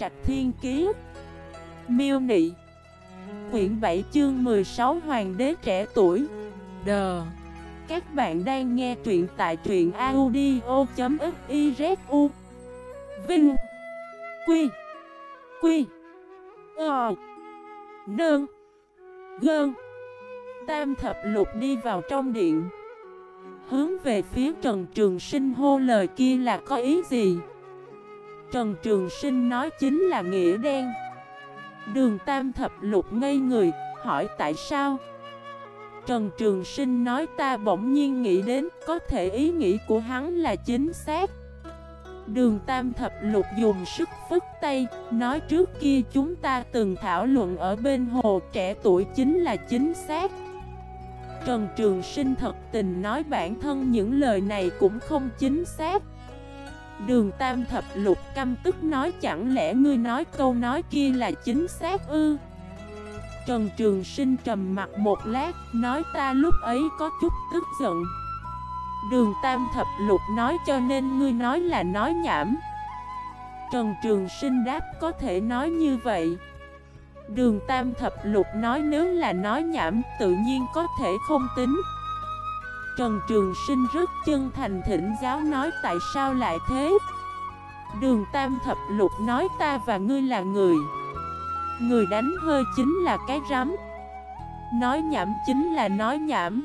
Trạch Thiên Kiế Miêu Nị. Quyển 7 chương 16 Hoàng đế trẻ tuổi. Đờ Các bạn đang nghe truyện tại truyện audio.xyzu Vinh. Quy. Quy. Ờ. Nương. Gơn. Tam thập lục đi vào trong điện. Hướng về phía Trần Trường Sinh hô lời kia là có ý gì? Trần Trường Sinh nói chính là nghĩa đen. Đường Tam thập lục ngây người, hỏi tại sao? Trần Trường Sinh nói ta bỗng nhiên nghĩ đến Có thể ý nghĩ của hắn là chính xác. Đường Tam Thập Lục dùng sức phức tay Nói trước kia chúng ta từng thảo luận ở bên hồ trẻ tuổi chính là chính xác. Trần Trường Sinh thật tình nói bản thân những lời này cũng không chính xác. Đường Tam Thập Lục căm tức nói chẳng lẽ ngươi nói câu nói kia là chính xác ư? Trần Trường Sinh trầm mặt một lát, Nói ta lúc ấy có chút tức giận. Đường Tam Thập Lục nói cho nên ngươi nói là nói nhảm. Trần Trường Sinh đáp có thể nói như vậy. Đường Tam Thập Lục nói nếu là nói nhảm tự nhiên có thể không tính. Trần Trường Sinh rất chân thành thỉnh giáo nói tại sao lại thế? Đường Tam Thập Lục nói ta và ngươi là người. Người đánh hơi chính là cái rắm. Nói nhảm chính là nói nhảm.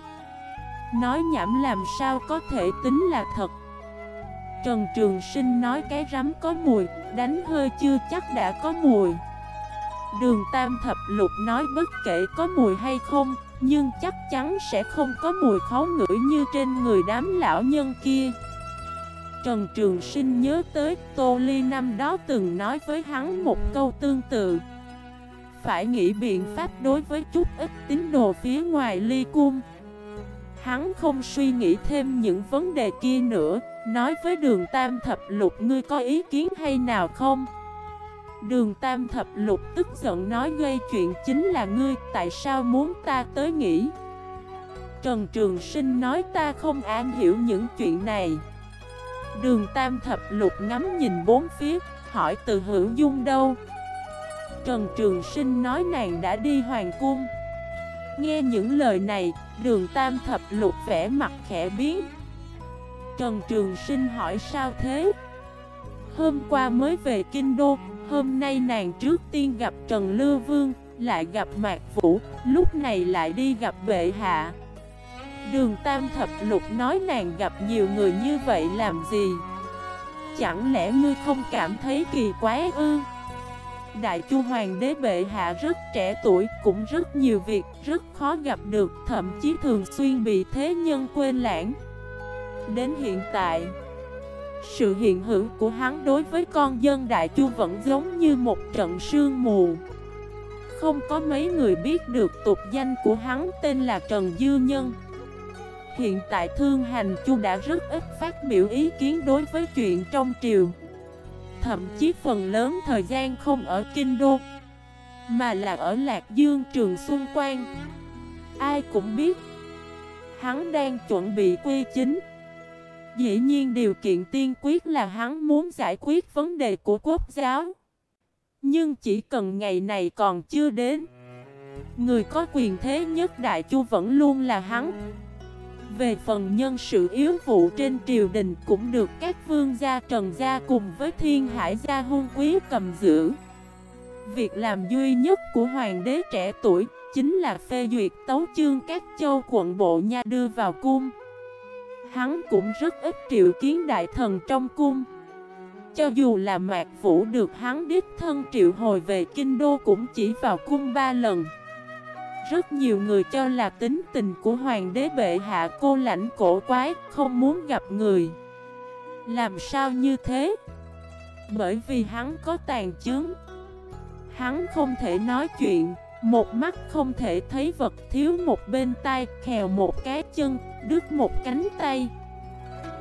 Nói nhảm làm sao có thể tính là thật? Trần Trường Sinh nói cái rắm có mùi, Đánh hơi chưa chắc đã có mùi. Đường Tam Thập Lục nói bất kể có mùi hay không nhưng chắc chắn sẽ không có mùi khó ngửi như trên người đám lão nhân kia. Trần Trường Sinh nhớ tới, Tô Ly năm đó từng nói với hắn một câu tương tự. Phải nghĩ biện pháp đối với chút ít tín đồ phía ngoài ly cung. Hắn không suy nghĩ thêm những vấn đề kia nữa, Nói với đường Tam Thập Lục, ngươi có ý kiến hay nào không? Đường Tam Thập Lục tức giận nói gây chuyện chính là ngươi, Tại sao muốn ta tới nghĩ? Trần Trường Sinh nói ta không an hiểu những chuyện này. Đường Tam Thập Lục ngắm nhìn bốn phía, Hỏi từ hữu dung đâu? Trần Trường Sinh nói nàng đã đi hoàng cung. Nghe những lời này, Đường Tam Thập Lục vẽ mặt khẽ biến. Trần Trường Sinh hỏi sao thế? Hôm qua mới về Kinh Đô Hôm nay nàng trước tiên gặp Trần Lưu Vương, Lại gặp Mạc Vũ, Lúc này lại đi gặp bệ hạ. Đường Tam Thập Lục nói nàng gặp nhiều người như vậy làm gì? Chẳng lẽ ngươi không cảm thấy kỳ quái ư? Đại Chu Hoàng đế bệ hạ rất trẻ tuổi, Cũng rất nhiều việc, rất khó gặp được, Thậm chí thường xuyên bị thế nhân quên lãng. Đến hiện tại sự hiện hữu của hắn đối với con dân Đại Chu vẫn giống như một trận sương mù. Không có mấy người biết được tục danh của hắn tên là Trần Dư Nhân. Hiện tại Thương Hành Chu đã rất ít phát biểu ý kiến đối với chuyện trong triều. Thậm chí phần lớn thời gian không ở Kinh Đô, Mà là ở Lạc Dương, Trường Xuân Quan. Ai cũng biết, Hắn đang chuẩn bị quy chính. Dĩ nhiên điều kiện tiên quyết là hắn muốn giải quyết vấn đề của quốc giáo. Nhưng chỉ cần ngày này còn chưa đến, Người có quyền thế nhất Đại Chu vẫn luôn là hắn. Về phần nhân sự yếu vụ trên triều đình cũng được các vương gia trần gia cùng với thiên hải gia hôn quý cầm giữ. Việc làm duy nhất của hoàng đế trẻ tuổi chính là phê duyệt tấu chương các châu quận bộ nha đưa vào cung. Hắn cũng rất ít triệu kiến đại thần trong cung Cho dù là mạc vũ được hắn đích thân triệu hồi về kinh đô cũng chỉ vào cung ba lần rất nhiều người cho là tính tình của hoàng đế bệ hạ cô lãnh cổ quái, không muốn gặp người. Làm sao như thế? Bởi vì hắn có tàn chứng, Hắn không thể nói chuyện, một mắt không thể thấy vật thiếu một bên tay, khèo một cái chân, đứt một cánh tay.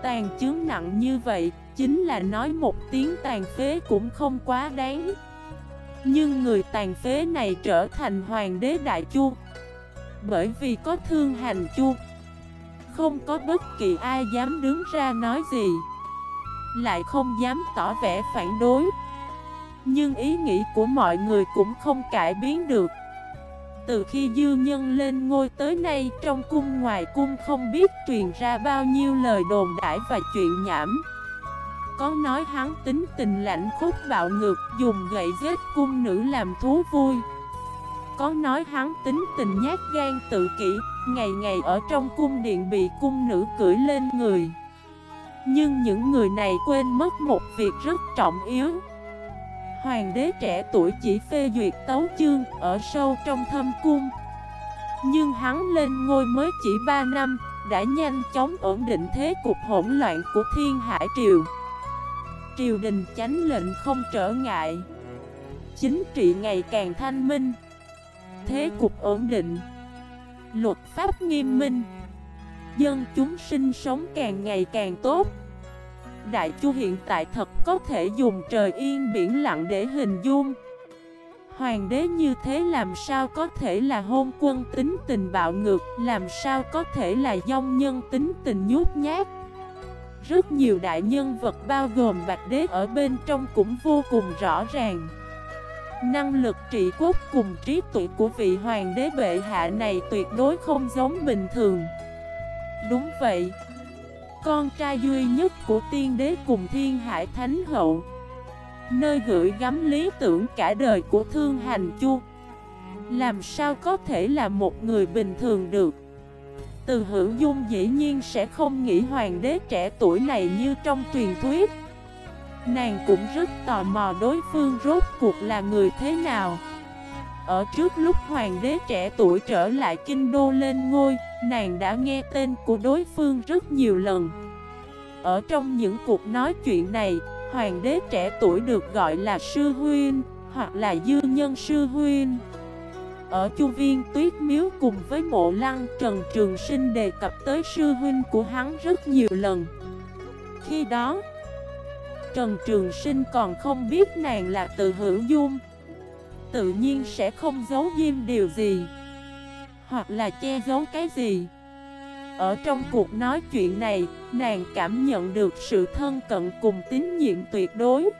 Tàn chướng nặng như vậy, chính là nói một tiếng tàn phế cũng không quá đáng. Nhưng người tàn phế này trở thành hoàng đế đại chu. Bởi vì có thương hành chu. Không có bất kỳ ai dám đứng ra nói gì. Lại không dám tỏ vẻ phản đối. Nhưng ý nghĩ của mọi người cũng không cải biến được. Từ khi dư nhân lên ngôi tới nay, Trong cung ngoài cung không biết truyền ra bao nhiêu lời đồn đãi và chuyện nhảm. Có nói hắn tính tình lạnh khúc bạo ngược, Dùng gậy giết cung nữ làm thú vui. Có nói hắn tính tình nhát gan tự kỷ, Ngày ngày ở trong cung điện bị cung nữ cưỡi lên người. Nhưng những người này quên mất một việc rất trọng yếu. Hoàng đế trẻ tuổi chỉ phê duyệt tấu chương ở sâu trong thâm cung. Nhưng hắn lên ngôi mới chỉ 3 năm, Đã nhanh chóng ổn định thế cục hỗn loạn của thiên hải triều. Triều đình chánh lệnh không trở ngại. Chính trị ngày càng thanh minh. Thế cục ổn định. Luật pháp nghiêm minh. Dân chúng sinh sống càng ngày càng tốt. Đại Chu hiện tại thật có thể dùng trời yên biển lặng để hình dung. Hoàng đế như thế làm sao có thể là hôn quân tính tình bạo ngược, Làm sao có thể là dông nhân tính tình nhút nhát? Rất nhiều đại nhân vật bao gồm Bạch Đế ở bên trong cũng vô cùng rõ ràng. Năng lực trị quốc cùng trí tuệ của vị hoàng đế bệ hạ này tuyệt đối không giống bình thường. Đúng vậy con trai duy nhất của tiên đế cùng thiên hải thánh hậu. Nơi gửi gắm lý tưởng cả đời của thương hành chu. Làm sao có thể là một người bình thường được? Từ hữu dung dĩ nhiên sẽ không nghĩ hoàng đế trẻ tuổi này như trong truyền thuyết. Nàng cũng rất tò mò đối phương rốt cuộc là người thế nào. Ở trước lúc hoàng đế trẻ tuổi trở lại kinh đô lên ngôi, Nàng đã nghe tên của đối phương rất nhiều lần. Ở trong những cuộc nói chuyện này, Hoàng đế trẻ tuổi được gọi là sư huynh, Hoặc là dư nhân sư huynh. Ở chu viên tuyết miếu cùng với mộ lăng Trần Trường Sinh đề cập tới sư huynh của hắn rất nhiều lần. Khi đó, Trần Trường Sinh còn không biết nàng là từ hữu dung. Tự nhiên sẽ không giấu diêm điều gì. Hoặc là che giấu cái gì. Ở trong cuộc nói chuyện này, Nàng cảm nhận được sự thân cận cùng tín nhiệm tuyệt đối.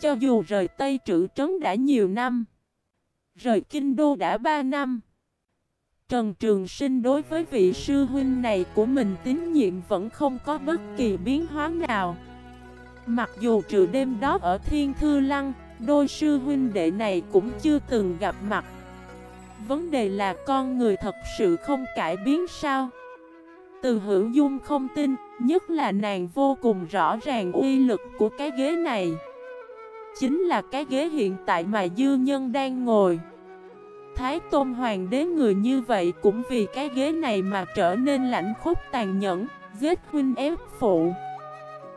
Cho dù rời Tây Trữ Trấn đã nhiều năm, Rời Kinh Đô đã 3 năm, Trần Trường Sinh đối với vị sư huynh này của mình tín nhiệm vẫn không có bất kỳ biến hóa nào. Mặc dù trừ đêm đó ở Thiên Thư Lăng Đôi sư huynh đệ này cũng chưa từng gặp mặt. Vấn đề là con người thật sự không cải biến sao? Từ hữu dung không tin, Nhất là nàng vô cùng rõ ràng uy lực của cái ghế này. Chính là cái ghế hiện tại mà dư nhân đang ngồi. Thái Tôn Hoàng đế người như vậy cũng vì cái ghế này mà trở nên lạnh khúc tàn nhẫn Giết huynh ép phụ.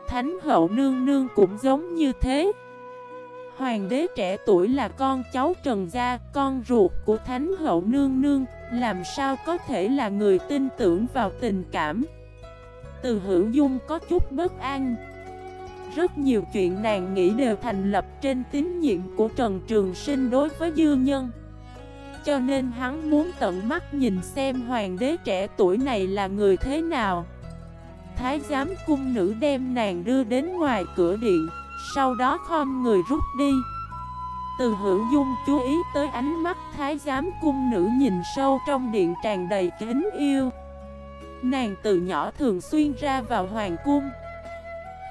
Thánh hậu nương nương cũng giống như thế. Hoàng đế trẻ tuổi là con cháu Trần Gia, con ruột của Thánh Hậu Nương Nương, làm sao có thể là người tin tưởng vào tình cảm. Từ hữu dung có chút bất an. Rất nhiều chuyện nàng nghĩ đều thành lập trên tín nhiệm của Trần Trường Sinh đối với dư nhân. Cho nên hắn muốn tận mắt nhìn xem hoàng đế trẻ tuổi này là người thế nào. Thái giám cung nữ đem nàng đưa đến ngoài cửa điện sau đó khom người rút đi. Từ hữu dung chú ý tới ánh mắt thái giám cung nữ nhìn sâu trong điện tràn đầy kính yêu. Nàng từ nhỏ thường xuyên ra vào hoàng cung.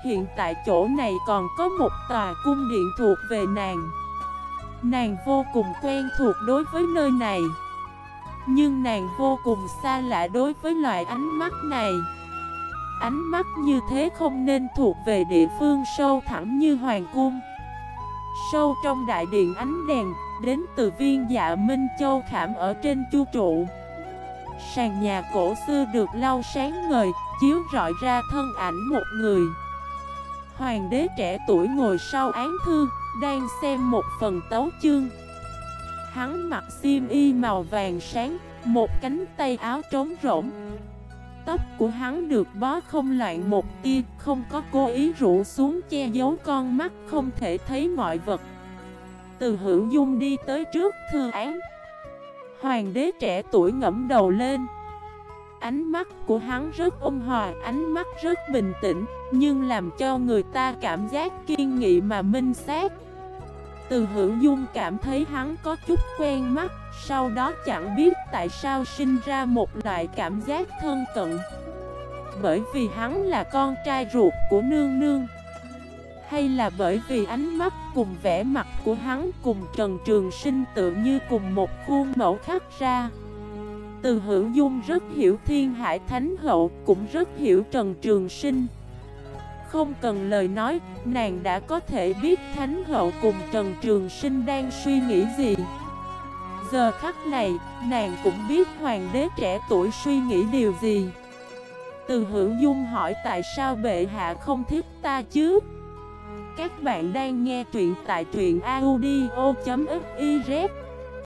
Hiện tại chỗ này còn có một tòa cung điện thuộc về nàng. Nàng vô cùng quen thuộc đối với nơi này. Nhưng nàng vô cùng xa lạ đối với loại ánh mắt này. Ánh mắt như thế không nên thuộc về địa phương sâu thẳng như hoàng cung. Sâu trong đại điện ánh đèn, Đến từ viên dạ Minh Châu khảm ở trên chu trụ. Sàn nhà cổ xưa được lau sáng ngời, Chiếu rọi ra thân ảnh một người. Hoàng đế trẻ tuổi ngồi sau án thư, Đang xem một phần tấu chương. Hắn mặc xiêm y màu vàng sáng, Một cánh tay áo trống rỗng tóc của hắn được bó không loạn một tia, không có cố ý rũ xuống che giấu con mắt không thể thấy mọi vật. Từ hữu dung đi tới trước thư án. Hoàng đế trẻ tuổi ngẫm đầu lên. Ánh mắt của hắn rất ôn hòa, ánh mắt rất bình tĩnh, nhưng làm cho người ta cảm giác kiên nghị mà minh xác. Từ hữu dung cảm thấy hắn có chút quen mắt, Sau đó chẳng biết tại sao sinh ra một loại cảm giác thân cận. Bởi vì hắn là con trai ruột của nương nương, Hay là bởi vì ánh mắt cùng vẻ mặt của hắn cùng Trần Trường Sinh tự như cùng một khuôn mẫu khắc ra. Từ hữu dung rất hiểu thiên hải thánh hậu, Cũng rất hiểu Trần Trường Sinh không cần lời nói, nàng đã có thể biết Thánh Hậu cùng Trần Trường Sinh đang suy nghĩ gì. Giờ khắc này, nàng cũng biết hoàng đế trẻ tuổi suy nghĩ điều gì. Từ hữu dung hỏi tại sao bệ hạ không thích ta chứ? Các bạn đang nghe truyện tại truyện audio.fif